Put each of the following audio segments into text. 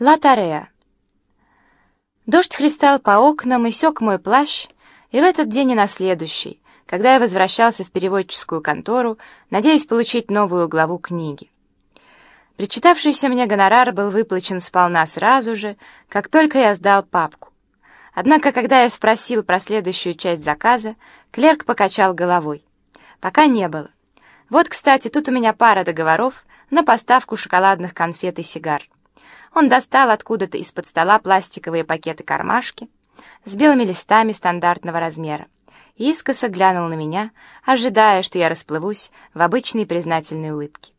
Латарея. Дождь хлестал по окнам и сёк мой плащ, и в этот день и на следующий, когда я возвращался в переводческую контору, надеясь получить новую главу книги. Причитавшийся мне гонорар был выплачен сполна сразу же, как только я сдал папку. Однако, когда я спросил про следующую часть заказа, клерк покачал головой. Пока не было. Вот, кстати, тут у меня пара договоров на поставку шоколадных конфет и сигар. Он достал откуда-то из-под стола пластиковые пакеты-кармашки с белыми листами стандартного размера и искоса глянул на меня, ожидая, что я расплывусь в обычной признательной улыбке.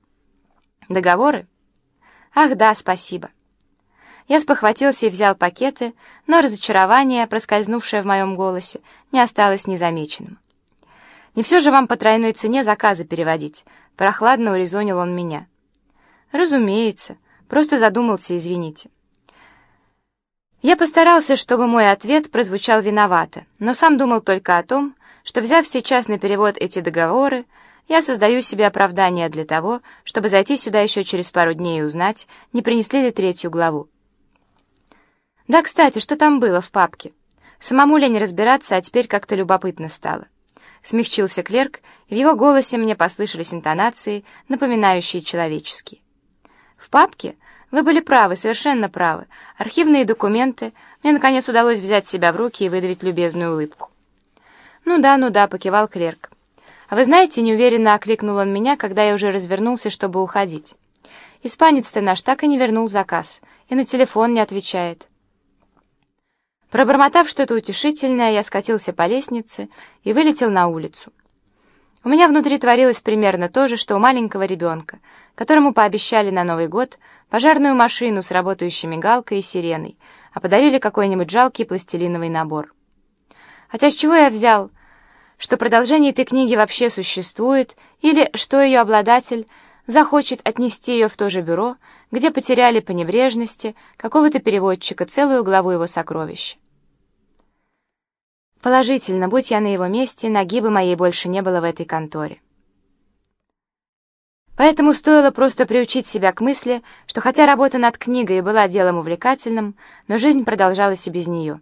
«Договоры?» «Ах да, спасибо». Я спохватился и взял пакеты, но разочарование, проскользнувшее в моем голосе, не осталось незамеченным. «Не все же вам по тройной цене заказы переводить», — прохладно урезонил он меня. «Разумеется», Просто задумался, извините. Я постарался, чтобы мой ответ прозвучал виновато, но сам думал только о том, что, взяв сейчас на перевод эти договоры, я создаю себе оправдание для того, чтобы зайти сюда еще через пару дней и узнать, не принесли ли третью главу. Да, кстати, что там было в папке? Самому ли не разбираться, а теперь как-то любопытно стало. Смягчился клерк, и в его голосе мне послышались интонации, напоминающие человеческие. В папке вы были правы, совершенно правы. Архивные документы. Мне, наконец, удалось взять себя в руки и выдавить любезную улыбку. «Ну да, ну да», — покивал клерк. «А вы знаете, неуверенно окликнул он меня, когда я уже развернулся, чтобы уходить. Испанец-то наш так и не вернул заказ, и на телефон не отвечает». Пробормотав что-то утешительное, я скатился по лестнице и вылетел на улицу. У меня внутри творилось примерно то же, что у маленького ребенка, которому пообещали на Новый год пожарную машину с работающей мигалкой и сиреной, а подарили какой-нибудь жалкий пластилиновый набор. Хотя с чего я взял, что продолжение этой книги вообще существует, или что ее обладатель захочет отнести ее в то же бюро, где потеряли по небрежности какого-то переводчика целую главу его сокровища. Положительно, будь я на его месте, ноги бы моей больше не было в этой конторе. Поэтому стоило просто приучить себя к мысли, что хотя работа над книгой была делом увлекательным, но жизнь продолжалась и без нее.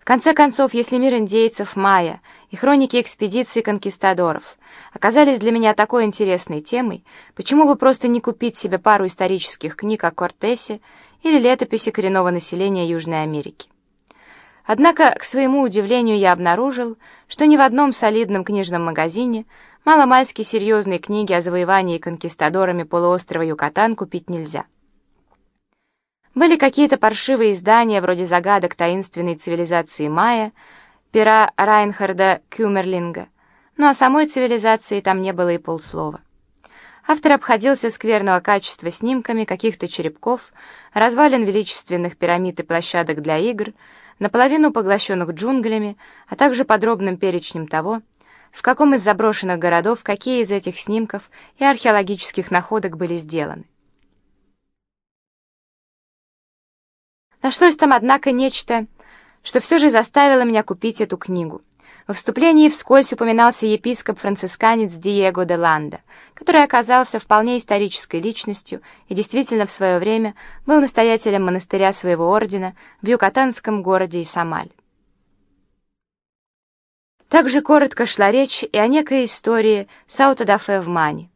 В конце концов, если мир индейцев майя и хроники экспедиций конкистадоров оказались для меня такой интересной темой, почему бы просто не купить себе пару исторических книг о Кортесе или летописи коренного населения Южной Америки? Однако, к своему удивлению, я обнаружил, что ни в одном солидном книжном магазине маломальски серьезные книги о завоевании конкистадорами полуострова Юкатан купить нельзя. Были какие-то паршивые издания вроде «Загадок таинственной цивилизации майя», пера Райнхарда Кюмерлинга, но о самой цивилизации там не было и полслова. Автор обходился скверного качества снимками каких-то черепков, развалин величественных пирамид и площадок для игр, наполовину поглощенных джунглями, а также подробным перечнем того, в каком из заброшенных городов какие из этих снимков и археологических находок были сделаны. Нашлось там, однако, нечто, что все же заставило меня купить эту книгу — во вступлении вскользь упоминался епископ-францисканец Диего де Ланда, который оказался вполне исторической личностью и действительно в свое время был настоятелем монастыря своего ордена в юкатанском городе Исамаль. Также коротко шла речь и о некой истории Саута-дафе в Мане,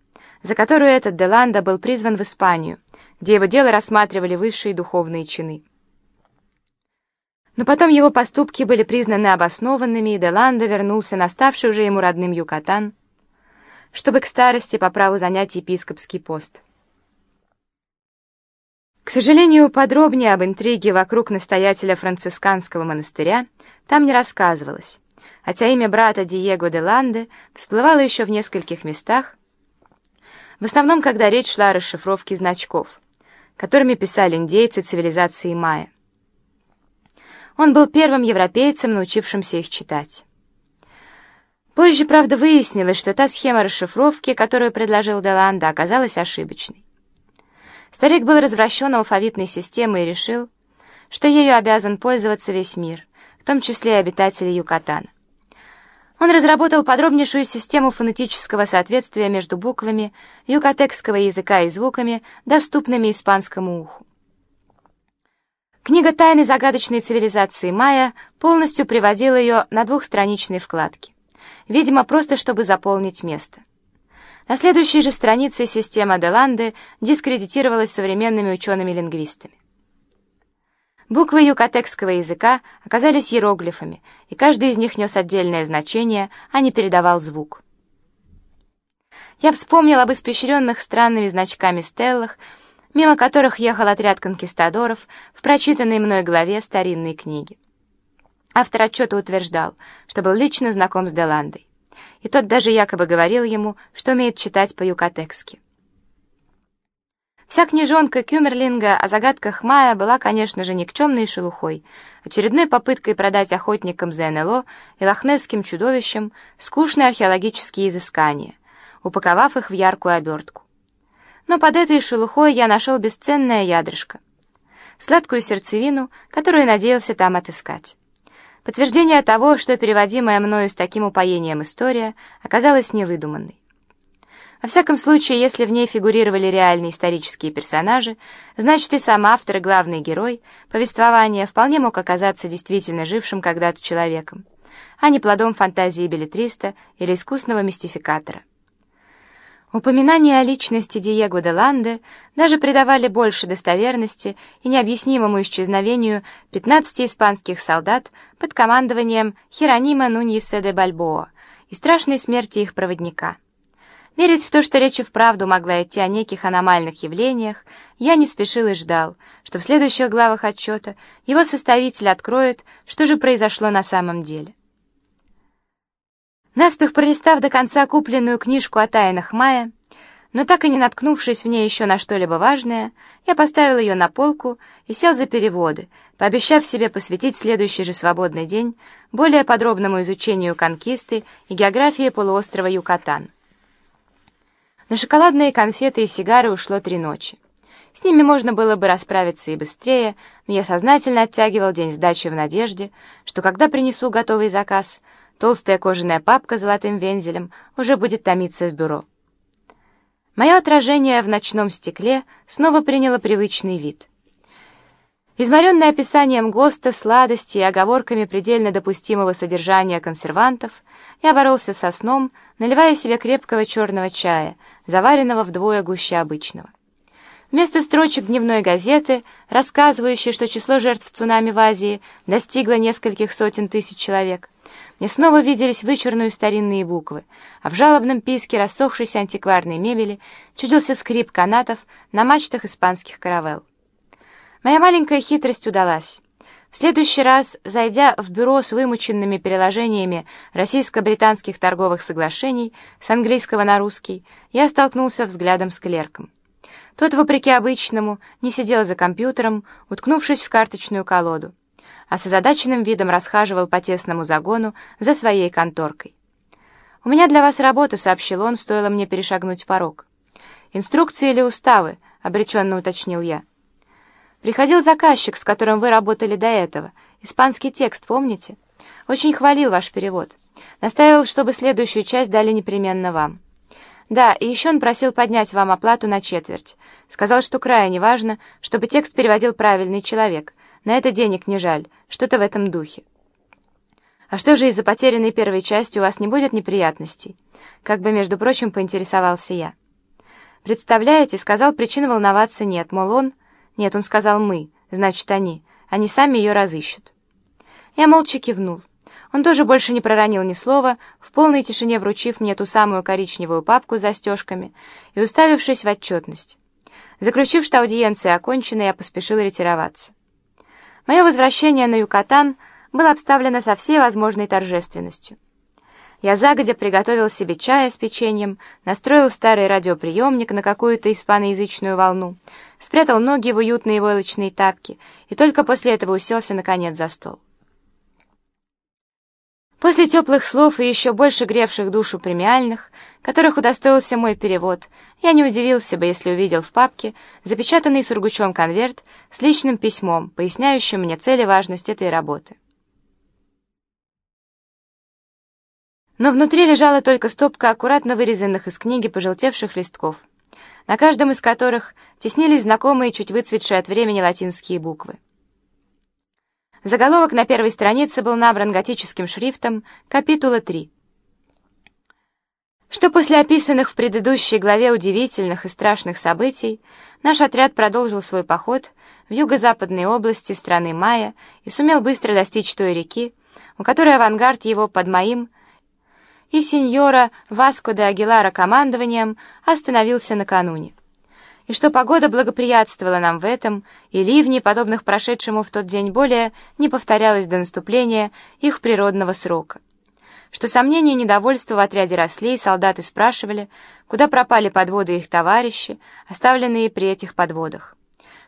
за которую этот Деланда был призван в Испанию, где его дело рассматривали высшие духовные чины. Но потом его поступки были признаны обоснованными, и Деланда вернулся на ставший уже ему родным Юкатан, чтобы к старости по праву занять епископский пост. К сожалению, подробнее об интриге вокруг настоятеля францисканского монастыря там не рассказывалось, хотя имя брата Диего де Ланде всплывало еще в нескольких местах, в основном, когда речь шла о расшифровке значков, которыми писали индейцы цивилизации майя. Он был первым европейцем, научившимся их читать. Позже, правда, выяснилось, что та схема расшифровки, которую предложил Деланда, оказалась ошибочной. Старик был развращен алфавитной системой и решил, что ею обязан пользоваться весь мир, в том числе и обитатели Юкатана. Он разработал подробнейшую систему фонетического соответствия между буквами юкатекского языка и звуками, доступными испанскому уху. Книга «Тайны загадочной цивилизации Майя» полностью приводила ее на двухстраничной вкладке. Видимо, просто чтобы заполнить место. На следующей же странице система Деланды дискредитировалась современными учеными-лингвистами. Буквы юкатекского языка оказались иероглифами, и каждый из них нес отдельное значение, а не передавал звук. Я вспомнил об испещренных странными значками стеллах, мимо которых ехал отряд конкистадоров в прочитанной мной главе старинной книги. Автор отчета утверждал, что был лично знаком с Деландой, и тот даже якобы говорил ему, что умеет читать по-юкатекски. Вся книжонка Кюмерлинга о загадках Майя была, конечно же, никчемной шелухой, очередной попыткой продать охотникам за НЛО и лохнесским чудовищам скучные археологические изыскания, упаковав их в яркую обертку но под этой шелухой я нашел бесценное ядрышко, сладкую сердцевину, которую надеялся там отыскать. Подтверждение того, что переводимая мною с таким упоением история оказалась невыдуманной. Во всяком случае, если в ней фигурировали реальные исторические персонажи, значит и сам автор и главный герой повествования вполне мог оказаться действительно жившим когда-то человеком, а не плодом фантазии билетриста или искусного мистификатора. Упоминания о личности Диего де Ланде даже придавали больше достоверности и необъяснимому исчезновению 15 испанских солдат под командованием Херонима Нуньеса де Бальбоа и страшной смерти их проводника. Верить в то, что речь и вправду могла идти о неких аномальных явлениях, я не спешил и ждал, что в следующих главах отчета его составитель откроет, что же произошло на самом деле. Наспех пролистав до конца купленную книжку о тайнах Мая, но так и не наткнувшись в ней еще на что-либо важное, я поставил ее на полку и сел за переводы, пообещав себе посвятить следующий же свободный день более подробному изучению конкисты и географии полуострова Юкатан. На шоколадные конфеты и сигары ушло три ночи. С ними можно было бы расправиться и быстрее, но я сознательно оттягивал день сдачи в надежде, что когда принесу готовый заказ — Толстая кожаная папка с золотым вензелем уже будет томиться в бюро. Мое отражение в ночном стекле снова приняло привычный вид. Изморенный описанием ГОСТа, сладости и оговорками предельно допустимого содержания консервантов, я боролся со сном, наливая себе крепкого черного чая, заваренного вдвое гуще обычного. Вместо строчек дневной газеты, рассказывающей, что число жертв цунами в Азии достигло нескольких сотен тысяч человек, мне снова виделись вычурные старинные буквы, а в жалобном писке рассохшейся антикварной мебели чудился скрип канатов на мачтах испанских каравелл. Моя маленькая хитрость удалась. В следующий раз, зайдя в бюро с вымученными переложениями российско-британских торговых соглашений с английского на русский, я столкнулся взглядом с клерком. Тот, вопреки обычному, не сидел за компьютером, уткнувшись в карточную колоду а с озадаченным видом расхаживал по тесному загону за своей конторкой. «У меня для вас работа», — сообщил он, стоило мне перешагнуть порог. «Инструкции или уставы?» — обреченно уточнил я. «Приходил заказчик, с которым вы работали до этого. Испанский текст, помните? Очень хвалил ваш перевод. Настаивал, чтобы следующую часть дали непременно вам. Да, и еще он просил поднять вам оплату на четверть. Сказал, что крайне важно, чтобы текст переводил правильный человек, на это денег не жаль, что-то в этом духе. А что же из-за потерянной первой части у вас не будет неприятностей? Как бы, между прочим, поинтересовался я. Представляете, сказал, причин волноваться нет, мол, он... Нет, он сказал «мы», значит, они. Они сами ее разыщут. Я молча кивнул. Он тоже больше не проронил ни слова, в полной тишине вручив мне ту самую коричневую папку с застежками и уставившись в отчетность. Заключив, что аудиенция окончена, я поспешил ретироваться. Мое возвращение на Юкатан было обставлено со всей возможной торжественностью. Я загодя приготовил себе чая с печеньем, настроил старый радиоприемник на какую-то испаноязычную волну, спрятал ноги в уютные войлочные тапки и только после этого уселся наконец за стол. После теплых слов и еще больше гревших душу премиальных, которых удостоился мой перевод, я не удивился бы, если увидел в папке запечатанный сургучом конверт с личным письмом, поясняющим мне цель и важность этой работы. Но внутри лежала только стопка аккуратно вырезанных из книги пожелтевших листков, на каждом из которых теснились знакомые чуть выцветшие от времени латинские буквы. Заголовок на первой странице был набран готическим шрифтом «Капитула 3». Что после описанных в предыдущей главе удивительных и страшных событий, наш отряд продолжил свой поход в юго-западной области страны Майя и сумел быстро достичь той реки, у которой авангард его под моим и сеньора Васко де Агилара командованием остановился накануне и что погода благоприятствовала нам в этом, и ливни, подобных прошедшему в тот день более, не повторялось до наступления их природного срока. Что сомнения и недовольство в отряде росли, и солдаты спрашивали, куда пропали подводы их товарищи, оставленные при этих подводах.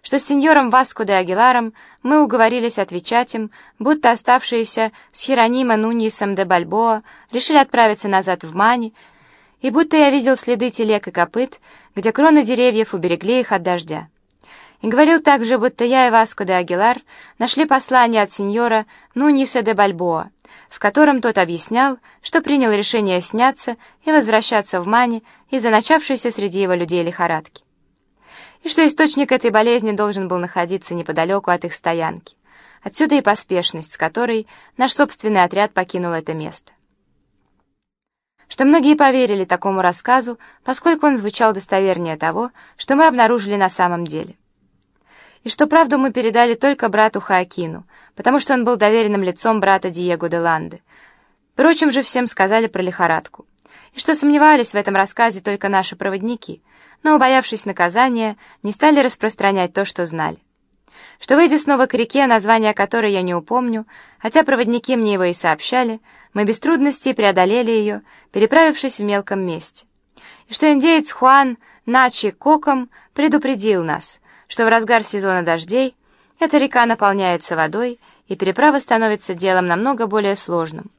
Что с сеньором Васко де Агиларом мы уговорились отвечать им, будто оставшиеся с Херонима Нуньесом де Бальбоа решили отправиться назад в Мани, и будто я видел следы телег и копыт, где кроны деревьев уберегли их от дождя. И говорил также, будто я и Васко де Агилар нашли послание от сеньора Нуниса де Бальбоа, в котором тот объяснял, что принял решение сняться и возвращаться в Мани из-за начавшейся среди его людей лихорадки. И что источник этой болезни должен был находиться неподалеку от их стоянки. Отсюда и поспешность, с которой наш собственный отряд покинул это место что многие поверили такому рассказу, поскольку он звучал достовернее того, что мы обнаружили на самом деле. И что правду мы передали только брату Хаакину, потому что он был доверенным лицом брата Диего де Ланды. Впрочем же всем сказали про лихорадку. И что сомневались в этом рассказе только наши проводники, но, убоявшись наказания, не стали распространять то, что знали что, выйдя снова к реке, название которой я не упомню, хотя проводники мне его и сообщали, мы без трудностей преодолели ее, переправившись в мелком месте. И что индеец Хуан Начи Коком предупредил нас, что в разгар сезона дождей эта река наполняется водой, и переправа становится делом намного более сложным.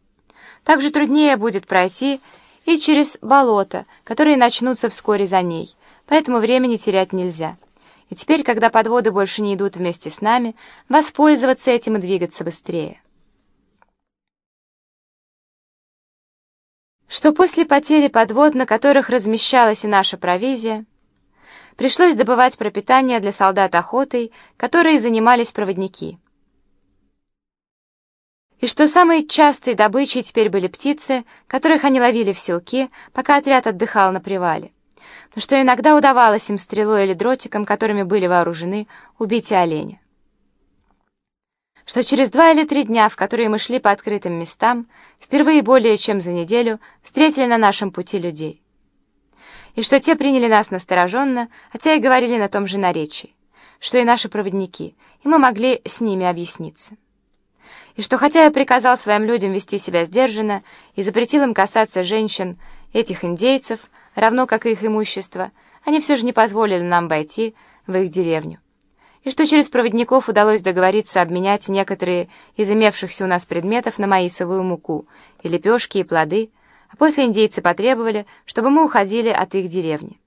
Также труднее будет пройти и через болота, которые начнутся вскоре за ней, поэтому времени терять нельзя. И теперь, когда подводы больше не идут вместе с нами, воспользоваться этим и двигаться быстрее. Что после потери подвод, на которых размещалась и наша провизия, пришлось добывать пропитание для солдат охотой, которые занимались проводники. И что самой частой добычей теперь были птицы, которых они ловили в селки, пока отряд отдыхал на привале но что иногда удавалось им стрелой или дротиком, которыми были вооружены, убить и оленя. Что через два или три дня, в которые мы шли по открытым местам, впервые более чем за неделю встретили на нашем пути людей. И что те приняли нас настороженно, хотя и говорили на том же наречии, что и наши проводники, и мы могли с ними объясниться. И что хотя я приказал своим людям вести себя сдержанно и запретил им касаться женщин, этих индейцев, равно как и их имущество, они все же не позволили нам войти в их деревню. И что через проводников удалось договориться обменять некоторые из имевшихся у нас предметов на маисовую муку, и лепешки, и плоды, а после индейцы потребовали, чтобы мы уходили от их деревни.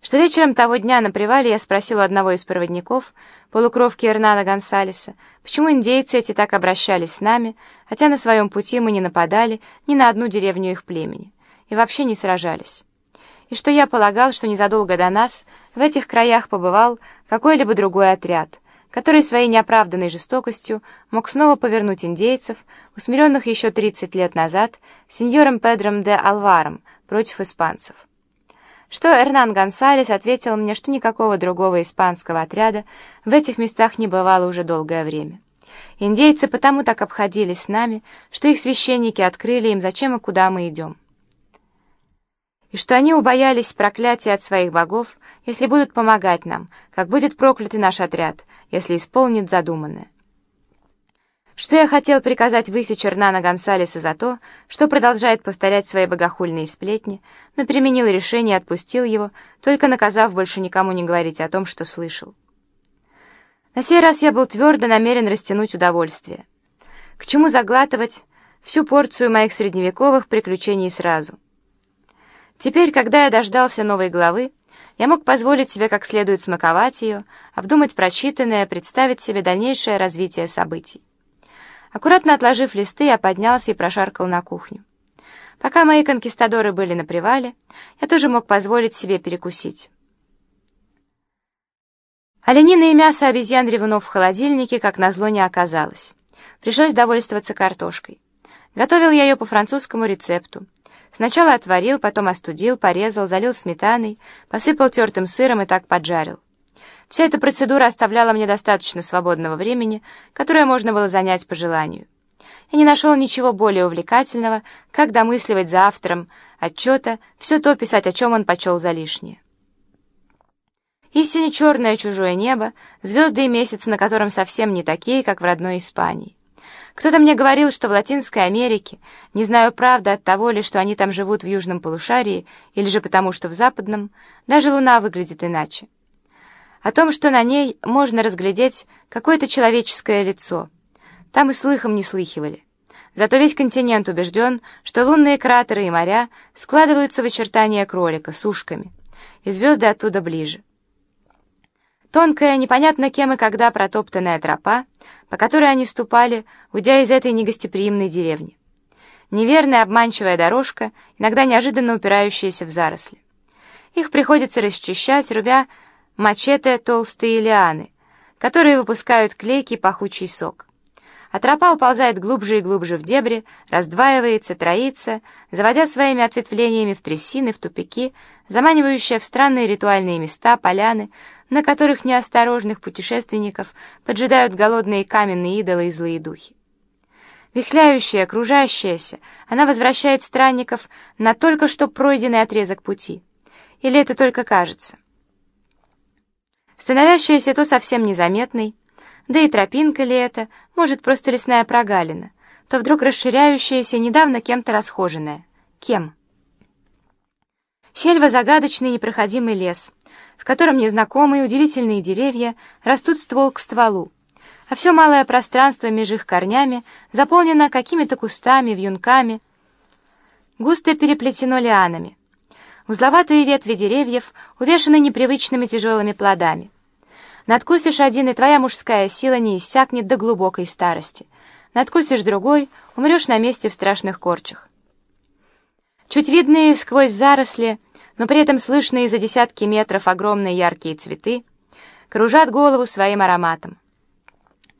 Что вечером того дня на привале я спросил у одного из проводников, полукровки Эрнана Гонсалеса, почему индейцы эти так обращались с нами, хотя на своем пути мы не нападали ни на одну деревню их племени и вообще не сражались. И что я полагал, что незадолго до нас в этих краях побывал какой-либо другой отряд, который своей неоправданной жестокостью мог снова повернуть индейцев, усмиренных еще 30 лет назад сеньором Педром де Алваром против испанцев. Что Эрнан Гонсалес ответил мне, что никакого другого испанского отряда в этих местах не бывало уже долгое время. Индейцы потому так обходились с нами, что их священники открыли им, зачем и куда мы идем и что они убоялись проклятия от своих богов, если будут помогать нам, как будет проклятый наш отряд, если исполнит задуманное. Что я хотел приказать высечь Эрнана Гонсалеса за то, что продолжает повторять свои богохульные сплетни, но применил решение и отпустил его, только наказав больше никому не говорить о том, что слышал. На сей раз я был твердо намерен растянуть удовольствие. К чему заглатывать всю порцию моих средневековых приключений сразу? Теперь, когда я дождался новой главы, я мог позволить себе как следует смаковать ее, обдумать прочитанное, представить себе дальнейшее развитие событий. Аккуратно отложив листы, я поднялся и прошаркал на кухню. Пока мои конкистадоры были на привале, я тоже мог позволить себе перекусить. Оленины и мясо обезьян-ревунов в холодильнике, как назло, не оказалось. Пришлось довольствоваться картошкой. Готовил я ее по французскому рецепту. Сначала отварил, потом остудил, порезал, залил сметаной, посыпал тертым сыром и так поджарил. Вся эта процедура оставляла мне достаточно свободного времени, которое можно было занять по желанию. Я не нашел ничего более увлекательного, как домысливать за автором отчета, все то писать, о чем он почел за лишнее. Истинно черное чужое небо, звезды и месяц, на котором совсем не такие, как в родной Испании. Кто-то мне говорил, что в Латинской Америке, не знаю, правда от того ли, что они там живут в южном полушарии, или же потому, что в западном, даже луна выглядит иначе. О том, что на ней можно разглядеть какое-то человеческое лицо. Там и слыхом не слыхивали. Зато весь континент убежден, что лунные кратеры и моря складываются в очертания кролика с ушками, и звезды оттуда ближе. Тонкая, непонятно кем и когда протоптанная тропа, по которой они ступали, уйдя из этой негостеприимной деревни. Неверная обманчивая дорожка, иногда неожиданно упирающаяся в заросли. Их приходится расчищать, рубя мачете толстые лианы, которые выпускают клейкий пахучий сок а тропа уползает глубже и глубже в дебри, раздваивается, троится, заводя своими ответвлениями в трясины, в тупики, заманивающие в странные ритуальные места, поляны, на которых неосторожных путешественников поджидают голодные каменные идолы и злые духи. Вихляющая, кружащаяся, она возвращает странников на только что пройденный отрезок пути. Или это только кажется? Становящаяся то совсем незаметной, да и тропинка ли это, может, просто лесная прогалина, то вдруг расширяющаяся, недавно кем-то расхоженная. Кем? Сельва — загадочный непроходимый лес, в котором незнакомые удивительные деревья растут ствол к стволу, а все малое пространство между их корнями заполнено какими-то кустами, вьюнками, густо переплетено лианами. Узловатые ветви деревьев увешаны непривычными тяжелыми плодами. Надкусишь один, и твоя мужская сила не иссякнет до глубокой старости. Надкусишь другой, умрешь на месте в страшных корчах. Чуть видные сквозь заросли, но при этом слышные за десятки метров огромные яркие цветы, кружат голову своим ароматом.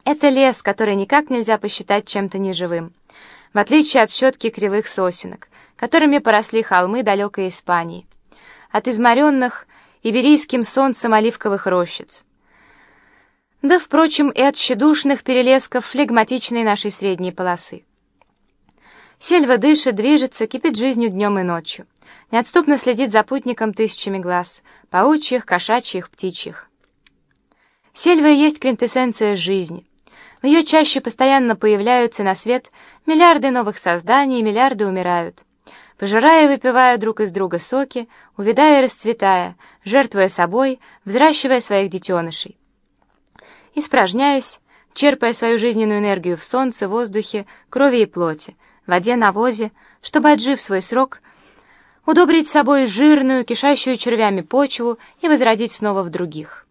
Это лес, который никак нельзя посчитать чем-то неживым, в отличие от щетки кривых сосенок, которыми поросли холмы далекой Испании, от изморенных иберийским солнцем оливковых рощиц, да, впрочем, и от тщедушных перелесков флегматичной нашей средней полосы. Сельва дышит, движется, кипит жизнью днем и ночью, неотступно следит за путником тысячами глаз, паучьих, кошачьих, птичьих. Сельва и есть квинтэссенция жизни. В ее чаще постоянно появляются на свет миллиарды новых созданий, миллиарды умирают, пожирая и выпивая друг из друга соки, увядая и расцветая, жертвуя собой, взращивая своих детенышей испражняясь, черпая свою жизненную энергию в солнце, воздухе, крови и плоти, воде, навозе, чтобы, отжив свой срок, удобрить собой жирную, кишащую червями почву и возродить снова в других.